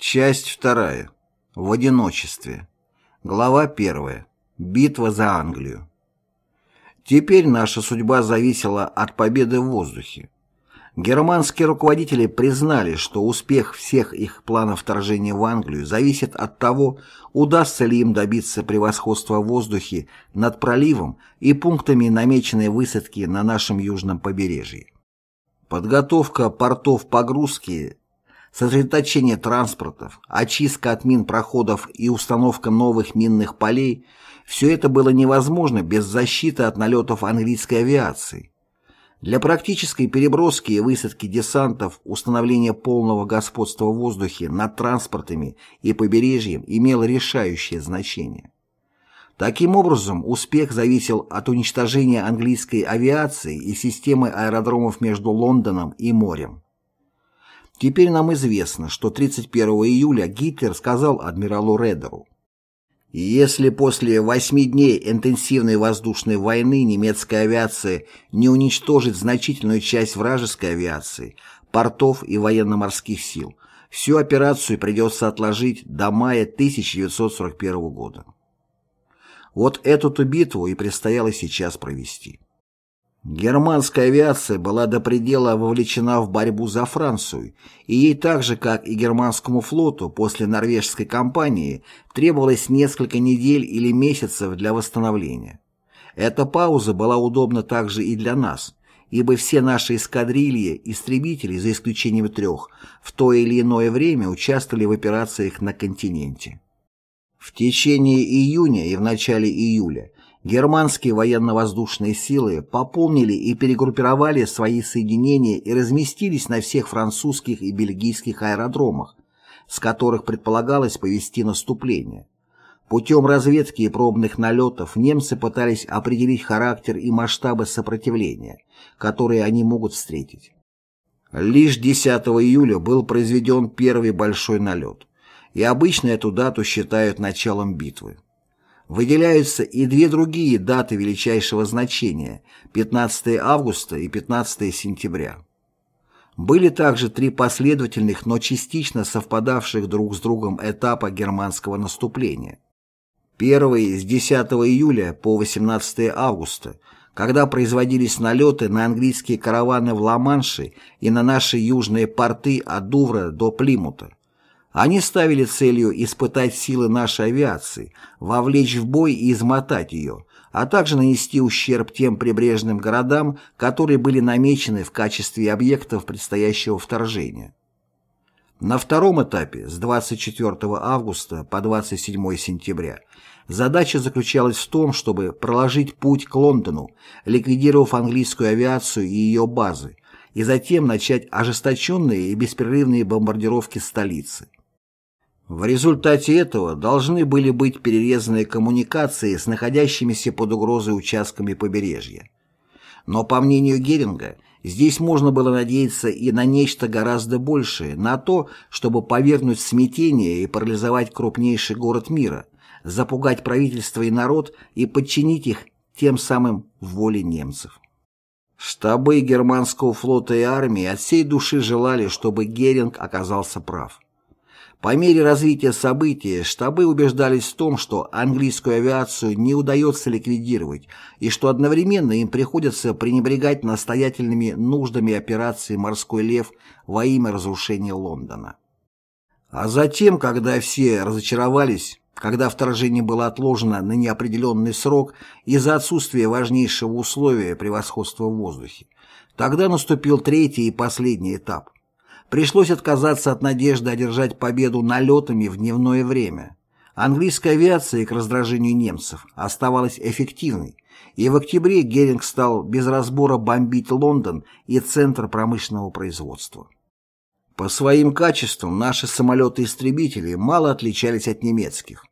Часть вторая. В одиночестве. Глава первая. Битва за Англию. Теперь наша судьба зависела от победы в воздухе. Германские руководители признали, что успех всех их планов вторжения в Англию зависит от того, удастся ли им добиться превосходства в воздухе над проливом и пунктами намеченной высадки на нашем южном побережье. Подготовка портов погрузки сосредоточение транспортов, очистка от мин проходов и установка новых минных полей – все это было невозможно без защиты от налетов английской авиации. Для практической переброски и высадки десантов установление полного господства в воздухе над транспортами и побережьем имело решающее значение. Таким образом, успех зависел от уничтожения английской авиации и системы аэродромов между Лондоном и морем. Теперь нам известно, что 31 июля Гитлер сказал адмиралу Редеру «Если после восьми дней интенсивной воздушной войны немецкая авиация не уничтожит значительную часть вражеской авиации, портов и военно-морских сил, всю операцию придется отложить до мая 1941 года». Вот эту-то битву и предстояло сейчас провести. Германская авиация была до предела вовлечена в борьбу за Францию, и ей так же, как и германскому флоту после норвежской кампании, требовалось несколько недель или месяцев для восстановления. Эта пауза была удобна также и для нас, ибо все наши эскадрильи, истребители, за исключением трех, в то или иное время участвовали в операциях на континенте. В течение июня и в начале июля германские военно-воздушные силы пополнили и перегруппировали свои соединения и разместились на всех французских и бельгийских аэродромах, с которых предполагалось повести наступление. Путем разведки и пробных налетов немцы пытались определить характер и масштабы сопротивления, которые они могут встретить. Лишь 10 июля был произведен первый большой налет, и обычно эту дату считают началом битвы. Выделяются и две другие даты величайшего значения – 15 августа и 15 сентября. Были также три последовательных, но частично совпадавших друг с другом этапа германского наступления. Первый с 10 июля по 18 августа, когда производились налеты на английские караваны в Ла-Манше и на наши южные порты от Дувра до Плимута. Они ставили целью испытать силы нашей авиации, вовлечь в бой и измотать ее, а также нанести ущерб тем прибрежным городам, которые были намечены в качестве объектов предстоящего вторжения. На втором этапе, с 24 августа по 27 сентября, задача заключалась в том, чтобы проложить путь к Лондону, ликвидировав английскую авиацию и ее базы, и затем начать ожесточенные и беспрерывные бомбардировки столицы. В результате этого должны были быть перерезаны коммуникации с находящимися под угрозой участками побережья. Но, по мнению Геринга, здесь можно было надеяться и на нечто гораздо большее, на то, чтобы повергнуть в смятение и парализовать крупнейший город мира, запугать правительство и народ и подчинить их тем самым воле немцев. Штабы германского флота и армии от всей души желали, чтобы Геринг оказался прав. По мере развития событий штабы убеждались в том, что английскую авиацию не удается ликвидировать и что одновременно им приходится пренебрегать настоятельными нуждами операции «Морской лев» во имя разрушения Лондона. А затем, когда все разочаровались, когда вторжение было отложено на неопределенный срок из-за отсутствия важнейшего условия превосходства в воздухе, тогда наступил третий и последний этап – Пришлось отказаться от надежды одержать победу налетами в дневное время. Английская авиация, к раздражению немцев, оставалась эффективной, и в октябре Геринг стал без разбора бомбить Лондон и центр промышленного производства. По своим качествам наши самолеты-истребители мало отличались от немецких.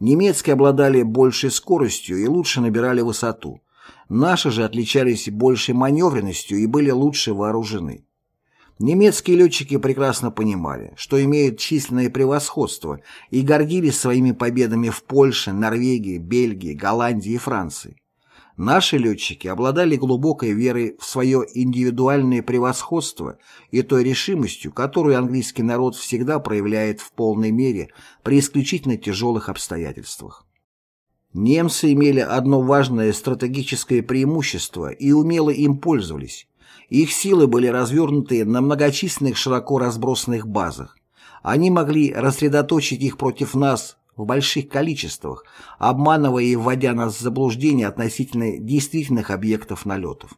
Немецкие обладали большей скоростью и лучше набирали высоту. Наши же отличались большей маневренностью и были лучше вооружены. Немецкие летчики прекрасно понимали, что имеют численное превосходство и гордились своими победами в Польше, Норвегии, Бельгии, Голландии и Франции. Наши летчики обладали глубокой верой в свое индивидуальное превосходство и той решимостью, которую английский народ всегда проявляет в полной мере при исключительно тяжелых обстоятельствах. Немцы имели одно важное стратегическое преимущество и умело им пользовались. Их силы были развернуты на многочисленных широко разбросанных базах. Они могли рассредоточить их против нас в больших количествах, обманывая и вводя нас в заблуждение относительно действительных объектов налетов.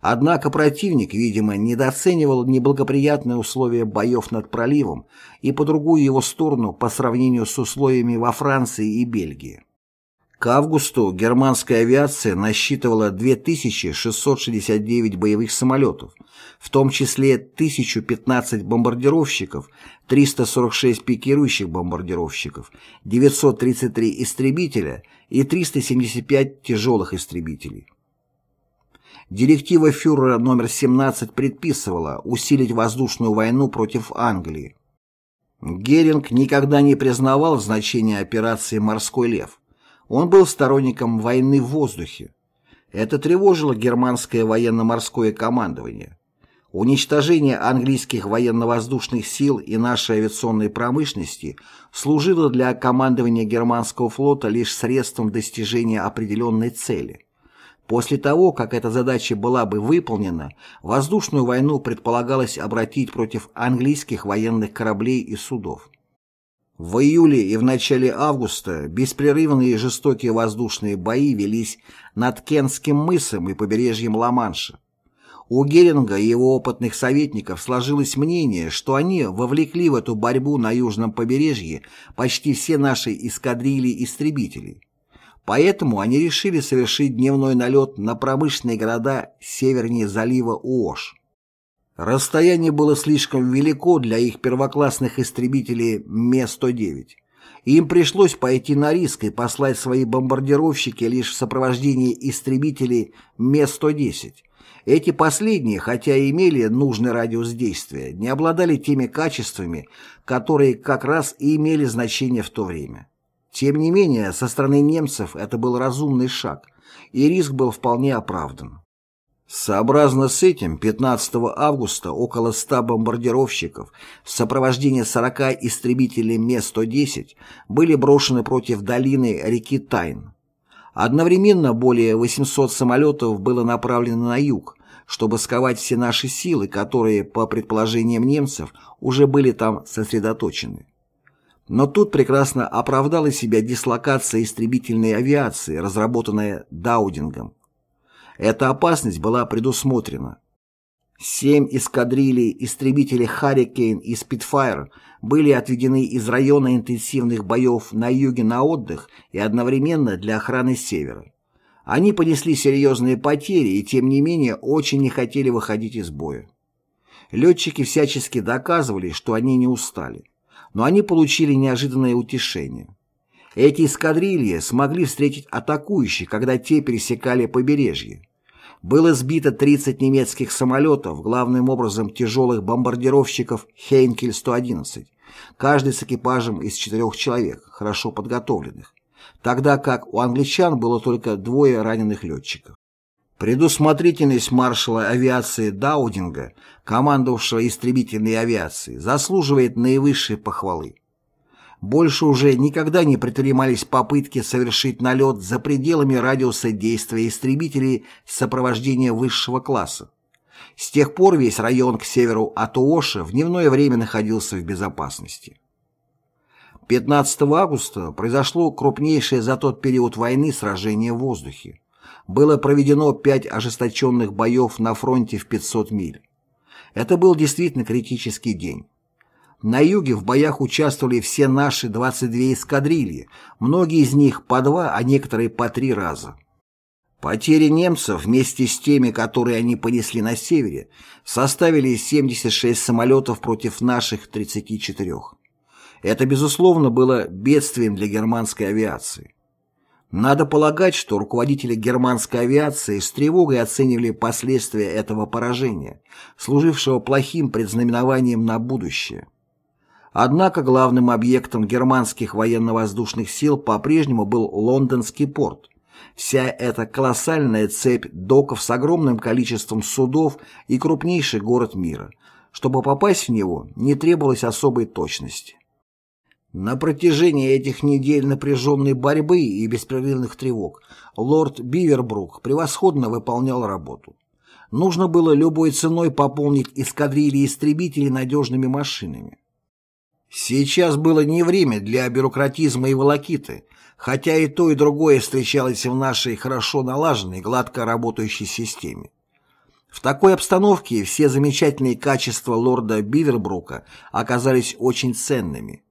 Однако противник, видимо, недооценивал неблагоприятные условия боев над проливом и по другую его сторону по сравнению с условиями во Франции и Бельгии. К августу германская авиация насчитывала 2669 боевых самолетов, в том числе 1015 бомбардировщиков, 346 пикирующих бомбардировщиков, 933 истребителя и 375 тяжелых истребителей. Директива фюрера номер 17 предписывала усилить воздушную войну против Англии. Геринг никогда не признавал значения операции «Морской лев», он был сторонником войны в воздухе. Это тревожило германское военно-морское командование. Уничтожение английских военно-воздушных сил и нашей авиационной промышленности служило для командования германского флота лишь средством достижения определенной цели. После того, как эта задача была бы выполнена, воздушную войну предполагалось обратить против английских военных кораблей и судов. В июле и в начале августа беспрерывные жестокие воздушные бои велись над Кентским мысом и побережьем Ла-Манша. У Геринга и его опытных советников сложилось мнение, что они вовлекли в эту борьбу на южном побережье почти все наши эскадрильи истребителей. Поэтому они решили совершить дневной налет на промышленные города севернее залива Уош. Расстояние было слишком велико для их первоклассных истребителей Ме-109. Им пришлось пойти на риск и послать свои бомбардировщики лишь в сопровождении истребителей Ме-110. Эти последние, хотя и имели нужный радиус действия, не обладали теми качествами, которые как раз и имели значение в то время. Тем не менее, со стороны немцев это был разумный шаг, и риск был вполне оправдан. Сообразно с этим 15 августа около 100 бомбардировщиков в сопровождении 40 истребителей Ме-110 были брошены против долины реки Тайн. Одновременно более 800 самолетов было направлено на юг, чтобы сковать все наши силы, которые, по предположениям немцев, уже были там сосредоточены. Но тут прекрасно оправдала себя дислокация истребительной авиации, разработанная Даудингом. Эта опасность была предусмотрена. Семь эскадрилей истребителей «Харрикейн» и «Спитфайр» были отведены из района интенсивных боев на юге на отдых и одновременно для охраны севера. Они понесли серьезные потери и, тем не менее, очень не хотели выходить из боя. Летчики всячески доказывали, что они не устали, но они получили неожиданное утешение. Эти эскадрильи смогли встретить атакующих, когда те пересекали побережье. Было сбито 30 немецких самолетов, главным образом тяжелых бомбардировщиков Хейнкель-111, каждый с экипажем из четырех человек, хорошо подготовленных, тогда как у англичан было только двое раненых летчиков. Предусмотрительность маршала авиации Даудинга, командовавшего истребительной авиацией, заслуживает наивысшей похвалы. Больше уже никогда не предпринимались попытки совершить налет за пределами радиуса действия истребителей сопровождения высшего класса. С тех пор весь район к северу от Уоша в дневное время находился в безопасности. 15 августа произошло крупнейшее за тот период войны сражение в воздухе. Было проведено пять ожесточенных боев на фронте в 500 миль. Это был действительно критический день. На юге в боях участвовали все наши 22 эскадрильи, многие из них по два, а некоторые по три раза. Потери немцев вместе с теми, которые они понесли на севере, составили 76 самолетов против наших 34. Это, безусловно, было бедствием для германской авиации. Надо полагать, что руководители германской авиации с тревогой оценивали последствия этого поражения, служившего плохим предзнаменованием на будущее. Однако главным объектом германских военно-воздушных сил по-прежнему был лондонский порт, Вся эта колоссальная цепь доков с огромным количеством судов и крупнейший город мира. Чтобы попасть в него, не требовалось особой точности. На протяжении этих недель напряженной борьбы и беспрерывных тревог лорд Бивербрук превосходно выполнял работу. Нужно было любой ценой пополнить эскадрильи истребителей надежными машинами. Сейчас было не время для бюрократизма и волокиты, хотя и то, и другое встречалось в нашей хорошо налаженной, гладко работающей системе. В такой обстановке все замечательные качества лорда Бивербрука оказались очень ценными.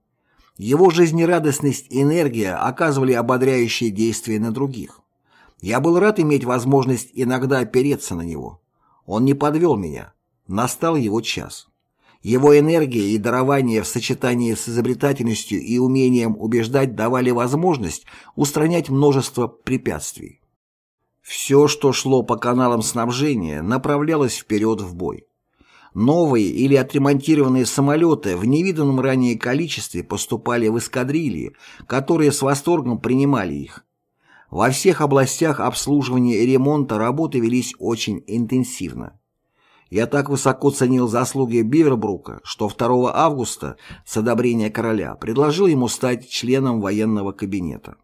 Его жизнерадостность и энергия оказывали ободряющее действие на других. Я был рад иметь возможность иногда опереться на него. Он не подвел меня. Настал его час. Его энергия и дарование в сочетании с изобретательностью и умением убеждать давали возможность устранять множество препятствий. Все, что шло по каналам снабжения, направлялось вперед в бой. Новые или отремонтированные самолеты в невиданном ранее количестве поступали в эскадрильи, которые с восторгом принимали их. Во всех областях обслуживания и ремонта работы велись очень интенсивно. Я так высоко ценил заслуги Бивербрука, что 2 августа с одобрения короля предложил ему стать членом военного кабинета.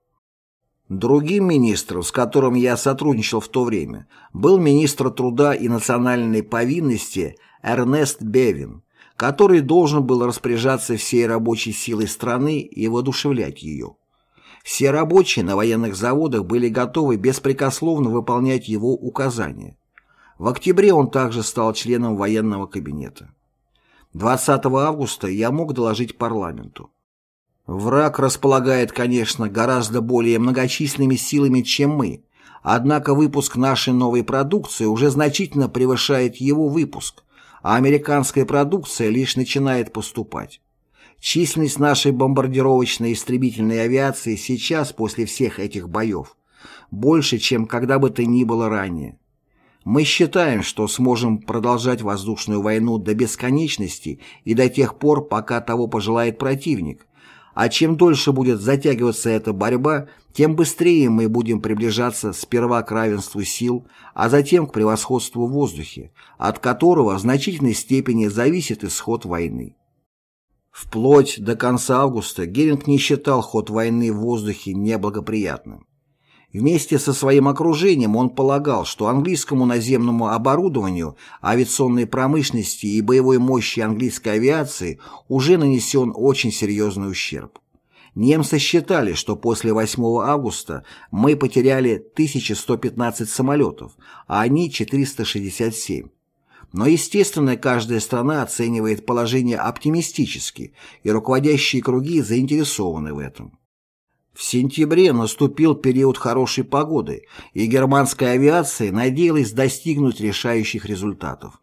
Другим министром, с которым я сотрудничал в то время, был министр труда и национальной повинности Эрнест Бевин, который должен был распоряжаться всей рабочей силой страны и воодушевлять ее. Все рабочие на военных заводах были готовы беспрекословно выполнять его указания. В октябре он также стал членом военного кабинета. 20 августа я мог доложить парламенту. Враг располагает, конечно, гораздо более многочисленными силами, чем мы, однако выпуск нашей новой продукции уже значительно превышает его выпуск, а американская продукция лишь начинает поступать. Численность нашей бомбардировочной истребительной авиации сейчас, после всех этих боев, больше, чем когда бы то ни было ранее. Мы считаем, что сможем продолжать воздушную войну до бесконечности и до тех пор, пока того пожелает противник. А чем дольше будет затягиваться эта борьба, тем быстрее мы будем приближаться сперва к равенству сил, а затем к превосходству в воздухе, от которого в значительной степени зависит исход войны. Вплоть до конца августа Геринг не считал ход войны в воздухе неблагоприятным. Вместе со своим окружением он полагал, что английскому наземному оборудованию, авиационной промышленности и боевой мощи английской авиации уже нанесен очень серьезный ущерб. Немцы считали, что после 8 августа мы потеряли 1115 самолетов, а они 467. Но, естественно, каждая страна оценивает положение оптимистически, и руководящие круги заинтересованы в этом. В сентябре наступил период хорошей погоды, и германская авиация надеялась достигнуть решающих результатов.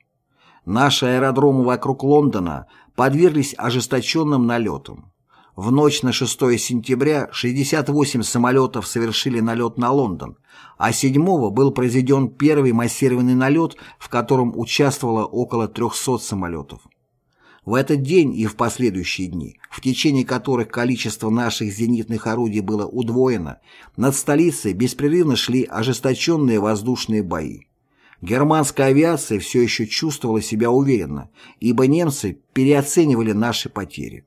Наши аэродромы вокруг Лондона подверглись ожесточенным налетам. В ночь на 6 сентября 68 самолетов совершили налет на Лондон, а 7 был произведен первый массированный налет, в котором участвовало около 300 самолетов. В этот день и в последующие дни, в течение которых количество наших зенитных орудий было удвоено, над столицей беспрерывно шли ожесточенные воздушные бои. Германская авиация все еще чувствовала себя уверенно, ибо немцы переоценивали наши потери.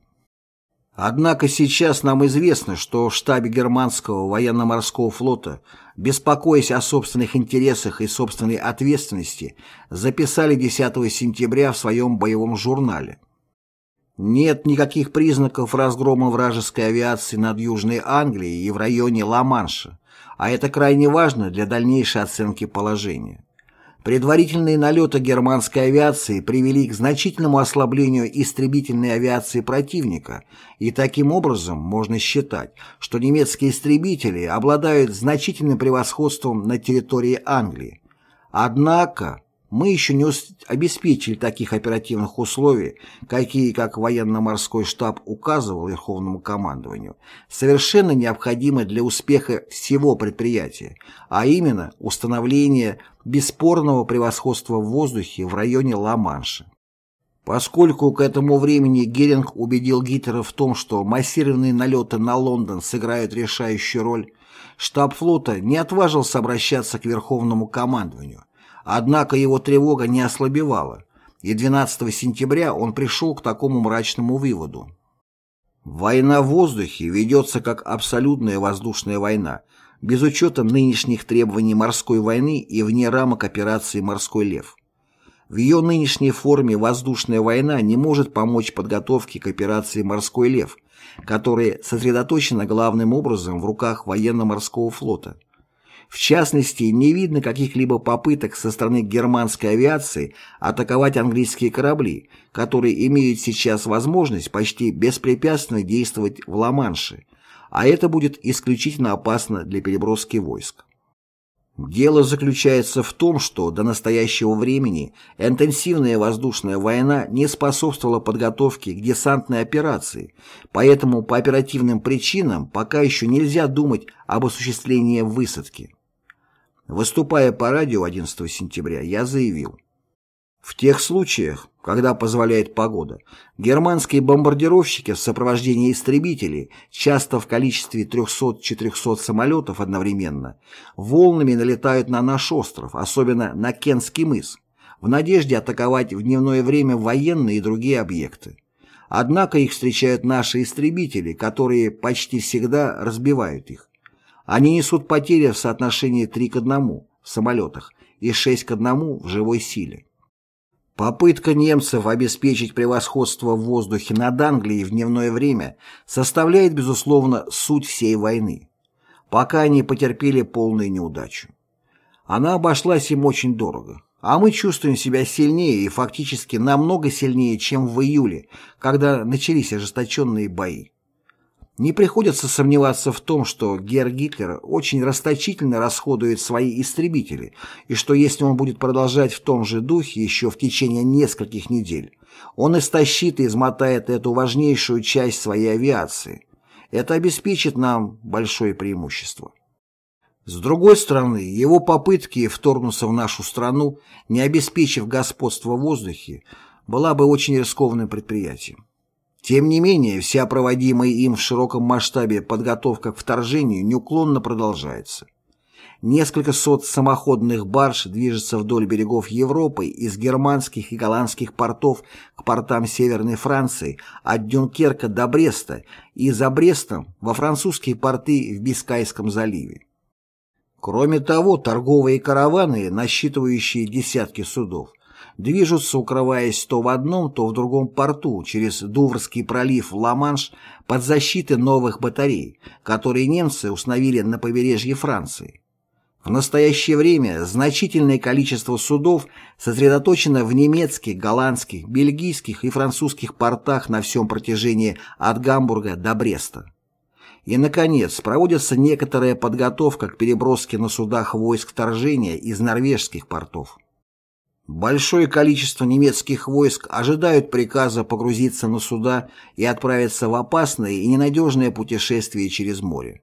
Однако сейчас нам известно, что в штабе германского военно-морского флота, беспокоясь о собственных интересах и собственной ответственности, записали 10 сентября в своем боевом журнале. Нет никаких признаков разгрома вражеской авиации над Южной Англией и в районе Ла-Манша, а это крайне важно для дальнейшей оценки положения. Предварительные налеты германской авиации привели к значительному ослаблению истребительной авиации противника, и таким образом можно считать, что немецкие истребители обладают значительным превосходством на территории Англии. Однако мы еще не обеспечили таких оперативных условий, какие, как военно-морской штаб указывал Верховному командованию, совершенно необходимы для успеха всего предприятия, а именно установление бесспорного превосходства в воздухе в районе Ла-Манша. Поскольку к этому времени Геринг убедил Гитлера в том, что массированные налеты на Лондон сыграют решающую роль, штаб флота не отважился обращаться к Верховному командованию. Однако его тревога не ослабевала, и 12 сентября он пришел к такому мрачному выводу. Война в воздухе ведется как абсолютная воздушная война, без учета нынешних требований морской войны и вне рамок операции «Морской лев». В ее нынешней форме воздушная война не может помочь подготовке к операции «Морской лев», которая сосредоточена главным образом в руках военно-морского флота. В частности, не видно каких-либо попыток со стороны германской авиации атаковать английские корабли, которые имеют сейчас возможность почти беспрепятственно действовать в Ла-Манше, а это будет исключительно опасно для переброски войск. Дело заключается в том, что до настоящего времени интенсивная воздушная война не способствовала подготовке к десантной операции, поэтому по оперативным причинам пока еще нельзя думать об осуществлении высадки. Выступая по радио 11 сентября, я заявил, в тех случаях, когда позволяет погода, германские бомбардировщики в сопровождении истребителей, часто в количестве 300-400 самолетов одновременно, волнами налетают на наш остров, особенно на Кенский мыс, в надежде атаковать в дневное время военные и другие объекты. Однако их встречают наши истребители, которые почти всегда разбивают их. Они несут потери в соотношении 3 к 1 в самолетах и 6 к 1 в живой силе. Попытка немцев обеспечить превосходство в воздухе над Англией в дневное время составляет, безусловно, суть всей войны, пока они потерпели полную неудачу. Она обошлась им очень дорого, а мы чувствуем себя сильнее и фактически намного сильнее, чем в июле, когда начались ожесточенные бои. Не приходится сомневаться в том, что Герр Гитлер очень расточительно расходует свои истребители, и что если он будет продолжать в том же духе еще в течение нескольких недель, он истощит и измотает эту важнейшую часть своей авиации. Это обеспечит нам большое преимущество. С другой стороны, его попытки вторгнуться в нашу страну, не обеспечив господство в воздухе, была бы очень рискованным предприятием. Тем не менее, вся проводимая им в широком масштабе подготовка к вторжению неуклонно продолжается. Несколько сот самоходных барж движется вдоль берегов Европы из германских и голландских портов к портам Северной Франции, от Дюнкерка до Бреста и за Брестом во французские порты в Бискайском заливе. Кроме того, торговые караваны, насчитывающие десятки судов, движутся, укрываясь то в одном, то в другом порту через Дуврский пролив Ла-Манш под защитой новых батарей, которые немцы установили на побережье Франции. В настоящее время значительное количество судов сосредоточено в немецких, голландских, бельгийских и французских портах на всем протяжении от Гамбурга до Бреста. И, наконец, проводится некоторая подготовка к переброске на судах войск вторжения из норвежских портов. Большое количество немецких войск ожидают приказа погрузиться на суда и отправиться в опасное и ненадежное путешествие через море.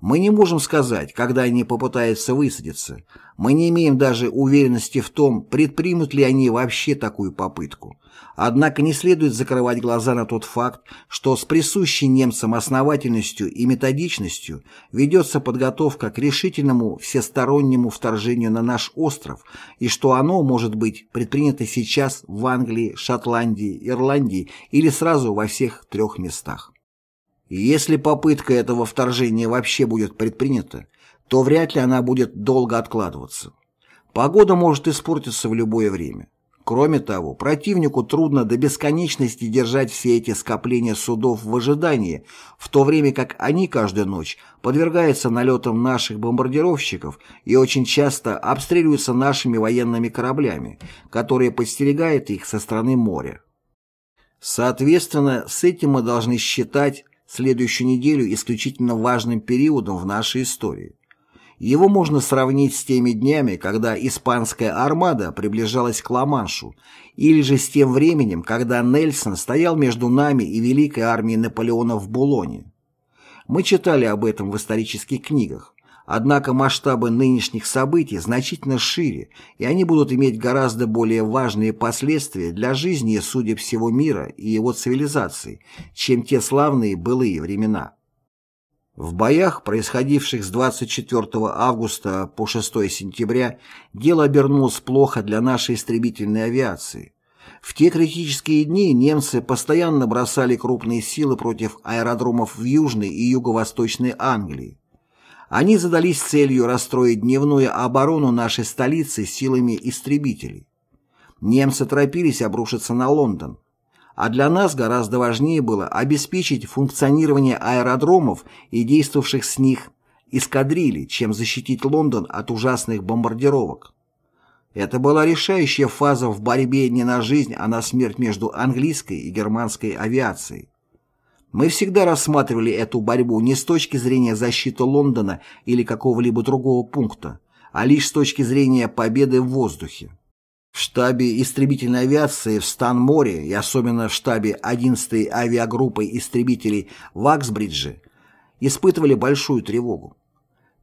Мы не можем сказать, когда они попытаются высадиться. Мы не имеем даже уверенности в том, предпримут ли они вообще такую попытку. Однако не следует закрывать глаза на тот факт, что с присущей немцам основательностью и методичностью ведется подготовка к решительному всестороннему вторжению на наш остров и что оно может быть предпринято сейчас в Англии, Шотландии, Ирландии или сразу во всех трех местах. Если попытка этого вторжения вообще будет предпринята, то вряд ли она будет долго откладываться. Погода может испортиться в любое время. Кроме того, противнику трудно до бесконечности держать все эти скопления судов в ожидании, в то время как они каждую ночь подвергаются налетам наших бомбардировщиков и очень часто обстреливаются нашими военными кораблями, которые подстерегают их со стороны моря. Соответственно, с этим мы должны считать следующую неделю исключительно важным периодом в нашей истории. Его можно сравнить с теми днями, когда испанская армада приближалась к Ла-Маншу, или же с тем временем, когда Нельсон стоял между нами и великой армией Наполеона в Булоне. Мы читали об этом в исторических книгах, Однако масштабы нынешних событий значительно шире, и они будут иметь гораздо более важные последствия для жизни и судеб всего мира и его цивилизации, чем те славные былые времена. В боях, происходивших с 24 августа по 6 сентября, дело обернулось плохо для нашей истребительной авиации. В те критические дни немцы постоянно бросали крупные силы против аэродромов в Южной и Юго-Восточной Англии. Они задались целью расстроить дневную оборону нашей столицы силами истребителей. Немцы торопились обрушиться на Лондон. А для нас гораздо важнее было обеспечить функционирование аэродромов и действовавших с них эскадрилей, чем защитить Лондон от ужасных бомбардировок. Это была решающая фаза в борьбе не на жизнь, а на смерть между английской и германской авиацией. Мы всегда рассматривали эту борьбу не с точки зрения защиты Лондона или какого-либо другого пункта, а лишь с точки зрения победы в воздухе. В штабе истребительной авиации в Станморе и особенно в штабе 11-й авиагруппы истребителей в Аксбридже испытывали большую тревогу.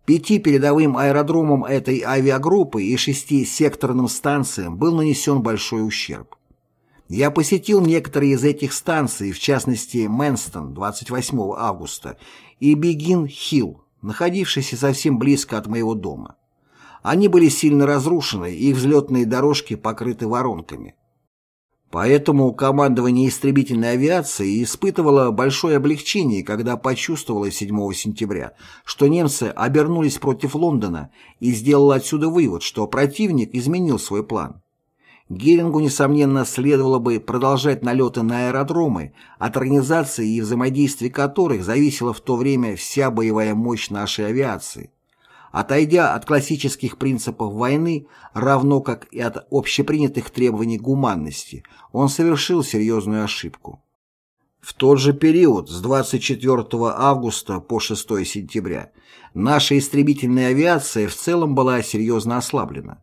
Пяти передовым аэродромам этой авиагруппы и шести секторным станциям был нанесен большой ущерб. Я посетил некоторые из этих станций, в частности Мэнстон 28 августа и Бигин-Хилл, находившийся совсем близко от моего дома. Они были сильно разрушены, их взлетные дорожки покрыты воронками. Поэтому командование истребительной авиации испытывало большое облегчение, когда почувствовало 7 сентября, что немцы обернулись против Лондона и сделало отсюда вывод, что противник изменил свой план. Герингу, несомненно, следовало бы продолжать налеты на аэродромы, от организации и взаимодействия которых зависела в то время вся боевая мощь нашей авиации. Отойдя от классических принципов войны, равно как и от общепринятых требований гуманности, он совершил серьезную ошибку. В тот же период, с 24 августа по 6 сентября, наша истребительная авиация в целом была серьезно ослаблена.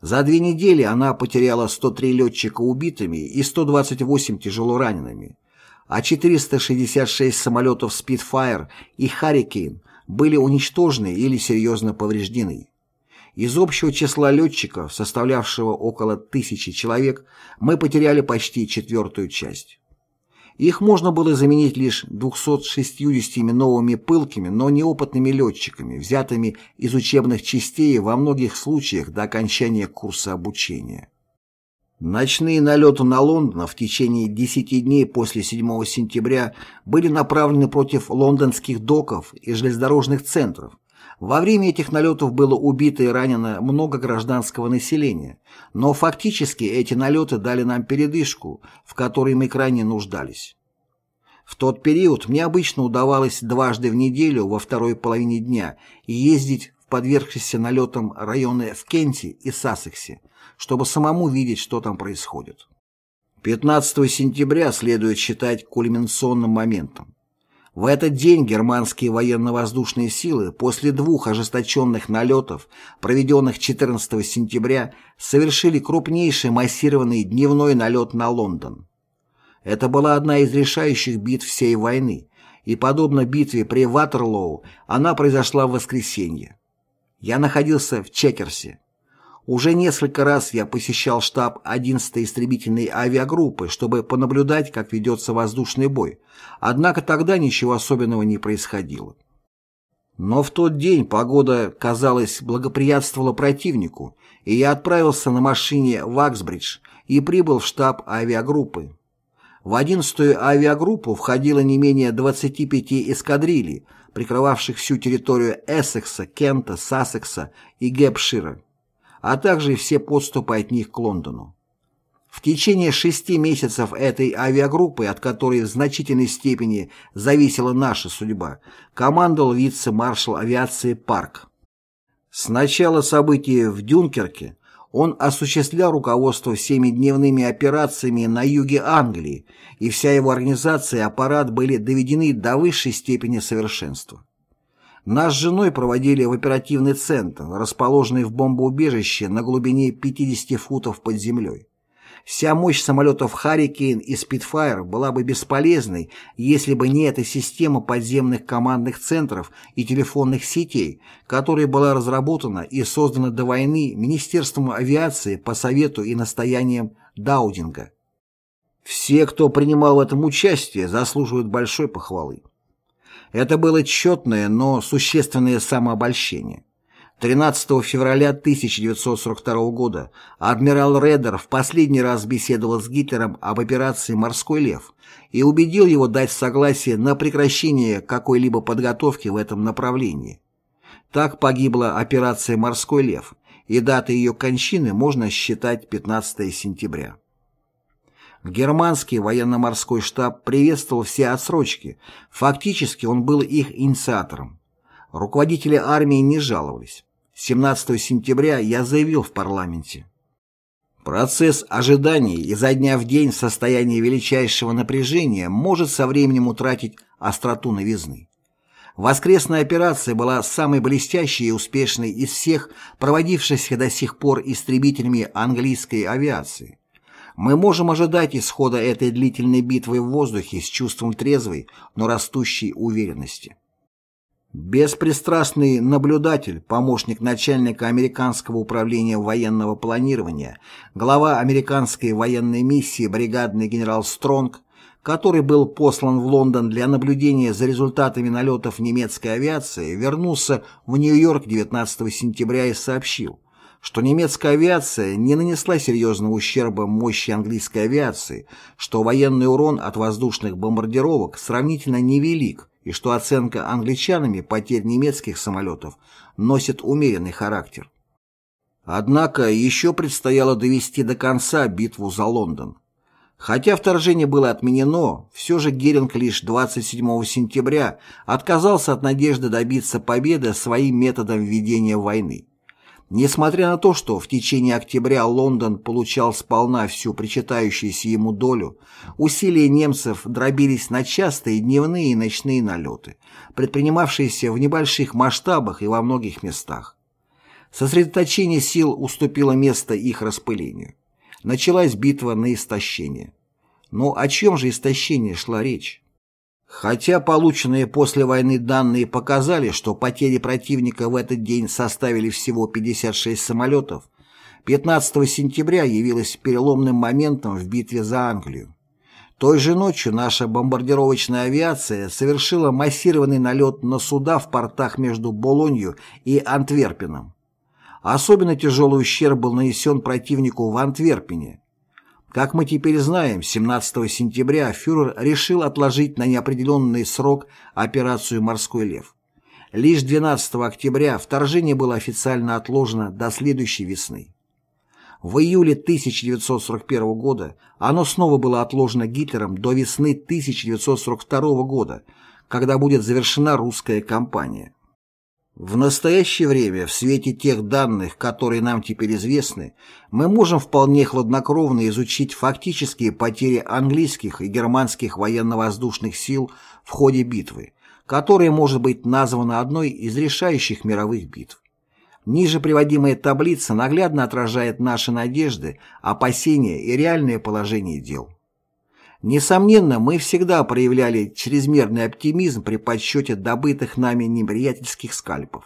За две недели она потеряла 103 летчика убитыми и 128 тяжело ранеными, а 466 самолетов Spitfire и Hurricane были уничтожены или серьезно повреждены. Из общего числа летчиков, составлявшего около тысячи человек, мы потеряли почти четвертую часть. Их можно было заменить лишь 260 новыми пылкими, но неопытными летчиками, взятыми из учебных частей во многих случаях до окончания курса обучения. Ночные налеты на Лондон в течение 10 дней после 7 сентября были направлены против лондонских доков и железнодорожных центров. Во время этих налетов было убито и ранено много гражданского населения, но фактически эти налеты дали нам передышку, в которой мы крайне нуждались. В тот период мне обычно удавалось дважды в неделю во второй половине дня ездить в подвергшиеся налетам районы в Кенте и Сассексе, чтобы самому видеть, что там происходит. 15 сентября следует считать кульминационным моментом. В этот день германские военно-воздушные силы после двух ожесточенных налетов, проведенных 14 сентября, совершили крупнейший массированный дневной налет на Лондон. Это была одна из решающих битв всей войны, и, подобно битве при Ватерлоу, она произошла в воскресенье. Я находился в Чекерсе. Уже несколько раз я посещал штаб 11-й истребительной авиагруппы, чтобы понаблюдать, как ведется воздушный бой, однако тогда ничего особенного не происходило. Но в тот день погода, казалось, благоприятствовала противнику, и я отправился на машине в Аксбридж и прибыл в штаб авиагруппы. В 11-ю авиагруппу входило не менее 25 эскадрилий, прикрывавших всю территорию Эссекса, Кента, Сассекса и Гепшира а также все подступы от них к Лондону. В течение шести месяцев этой авиагруппы, от которой в значительной степени зависела наша судьба, командовал вице-маршал авиации Парк. С начала событий в Дюнкерке он осуществлял руководство всеми дневными операциями на юге Англии, и вся его организация и аппарат были доведены до высшей степени совершенства. Нас с женой проводили в оперативный центр, расположенный в бомбоубежище на глубине 50 футов под землей. Вся мощь самолетов «Харрикейн» и «Спитфайр» была бы бесполезной, если бы не эта система подземных командных центров и телефонных сетей, которая была разработана и создана до войны Министерством авиации по совету и настояниям Даудинга. Все, кто принимал в этом участие, заслуживают большой похвалы. Это было четное, но существенное самообольщение. 13 февраля 1942 года адмирал Редер в последний раз беседовал с Гитлером об операции «Морской лев» и убедил его дать согласие на прекращение какой-либо подготовки в этом направлении. Так погибла операция «Морской лев», и датой ее кончины можно считать 15 сентября. Германский военно-морской штаб приветствовал все отсрочки, фактически он был их инициатором. Руководители армии не жаловались. 17 сентября я заявил в парламенте. Процесс ожиданий изо дня в день в состоянии величайшего напряжения может со временем утратить остроту новизны. Воскресная операция была самой блестящей и успешной из всех проводившихся до сих пор истребителями английской авиации. Мы можем ожидать исхода этой длительной битвы в воздухе с чувством трезвой, но растущей уверенности. Беспристрастный наблюдатель, помощник начальника Американского управления военного планирования, глава американской военной миссии бригадный генерал Стронг, который был послан в Лондон для наблюдения за результатами налетов немецкой авиации, вернулся в Нью-Йорк 19 сентября и сообщил, что немецкая авиация не нанесла серьезного ущерба мощи английской авиации, что военный урон от воздушных бомбардировок сравнительно невелик, и что оценка англичанами потерь немецких самолетов носит умеренный характер. Однако еще предстояло довести до конца битву за Лондон. Хотя вторжение было отменено, все же Геринг лишь 27 сентября отказался от надежды добиться победы своим методом ведения войны. Несмотря на то, что в течение октября Лондон получал сполна всю причитающуюся ему долю, усилия немцев дробились на частые дневные и ночные налеты, предпринимавшиеся в небольших масштабах и во многих местах. Сосредоточение сил уступило место их распылению. Началась битва на истощение. Но о чем же истощении шла речь? Хотя полученные после войны данные показали, что потери противника в этот день составили всего 56 самолетов, 15 сентября явилось переломным моментом в битве за Англию. Той же ночью наша бомбардировочная авиация совершила массированный налет на суда в портах между Болонью и Антверпеном. Особенно тяжелый ущерб был нанесен противнику в Антверпене, как мы теперь знаем, 17 сентября фюрер решил отложить на неопределенный срок операцию «Морской лев». Лишь 12 октября вторжение было официально отложено до следующей весны. В июле 1941 года оно снова было отложено Гитлером до весны 1942 года, когда будет завершена русская кампания. В настоящее время, в свете тех данных, которые нам теперь известны, мы можем вполне хладнокровно изучить фактические потери английских и германских военно-воздушных сил в ходе битвы, которая может быть названа одной из решающих мировых битв. Ниже приводимая таблица наглядно отражает наши надежды, опасения и реальное положение дел. Несомненно, мы всегда проявляли чрезмерный оптимизм при подсчете добытых нами неприятельских скальпов.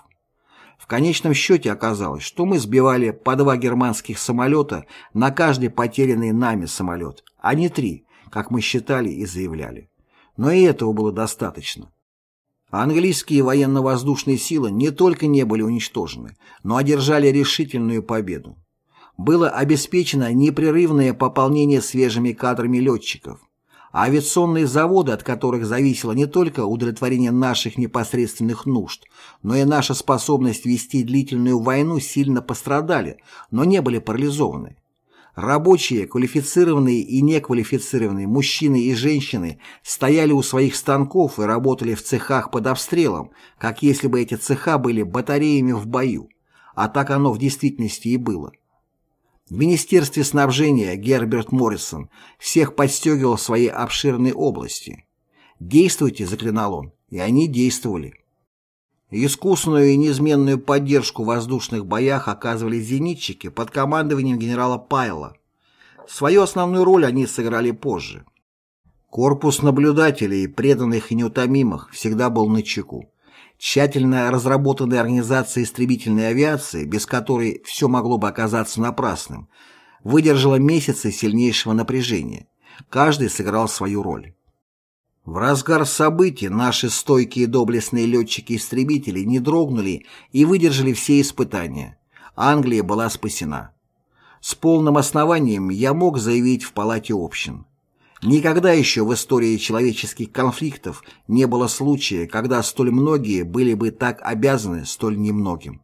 В конечном счете оказалось, что мы сбивали по два германских самолета на каждый потерянный нами самолет, а не три, как мы считали и заявляли. Но и этого было достаточно. Английские военно-воздушные силы не только не были уничтожены, но одержали решительную победу было обеспечено непрерывное пополнение свежими кадрами летчиков, авиационные заводы, от которых зависело не только удовлетворение наших непосредственных нужд, но и наша способность вести длительную войну, сильно пострадали, но не были парализованы. Рабочие, квалифицированные и неквалифицированные, мужчины и женщины стояли у своих станков и работали в цехах под обстрелом, как если бы эти цеха были батареями в бою, а так оно в действительности и было. В Министерстве снабжения Герберт Моррисон всех подстегивал в своей обширной области. «Действуйте», — заклинал он, и они действовали. Искусную и неизменную поддержку в воздушных боях оказывали зенитчики под командованием генерала Пайла. Свою основную роль они сыграли позже. Корпус наблюдателей, преданных и неутомимых, всегда был на чеку. Тщательно разработанная организация истребительной авиации, без которой все могло бы оказаться напрасным, выдержала месяцы сильнейшего напряжения. Каждый сыграл свою роль. В разгар событий наши стойкие доблестные летчики-истребители не дрогнули и выдержали все испытания. Англия была спасена. С полным основанием я мог заявить в Палате общин. Никогда еще в истории человеческих конфликтов не было случая, когда столь многие были бы так обязаны столь немногим.